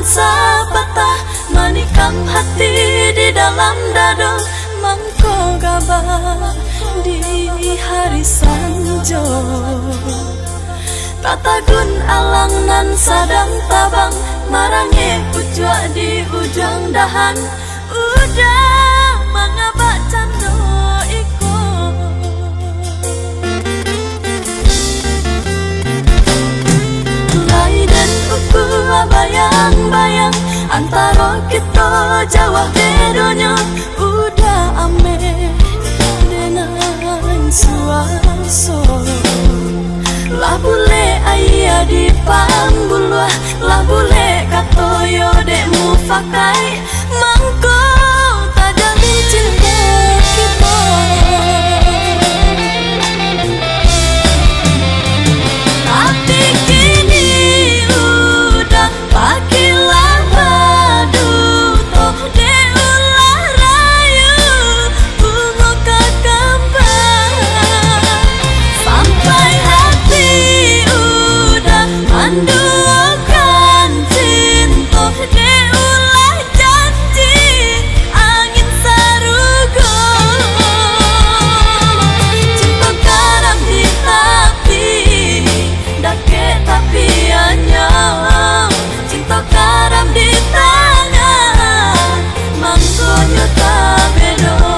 ulah katonan sapatah manikam hati di dalam dado. Mangko gabah di hari sanjo. Tatagun alangan sadang tabang Marange pucuk di ujung dahan. Udah Kita jauh bedonya Udah ame dengan suasana lah boleh ayah di pambulwa Lah boleh katoyo dekmu fakai Anyam Cinta karam di tangan Mangkonyo tak bedo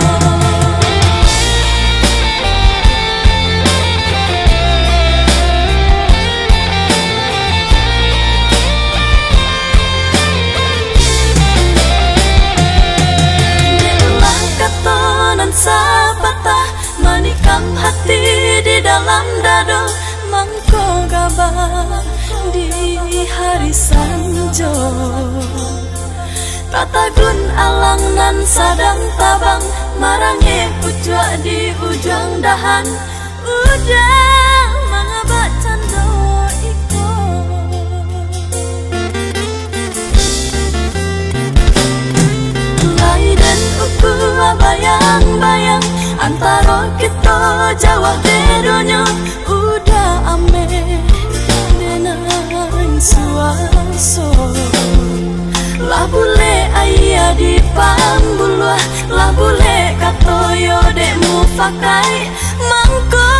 hati di dalam di hari sanjo Tatagun alangan sadang tabang Marange pucuk di ujung dahan. Udah mengabak cando iko. Lai dan uku bayang-bayang Antara kita jauh suasana Lah boleh ayah di pambulwa Lah boleh katoyo dekmu fakai Mangko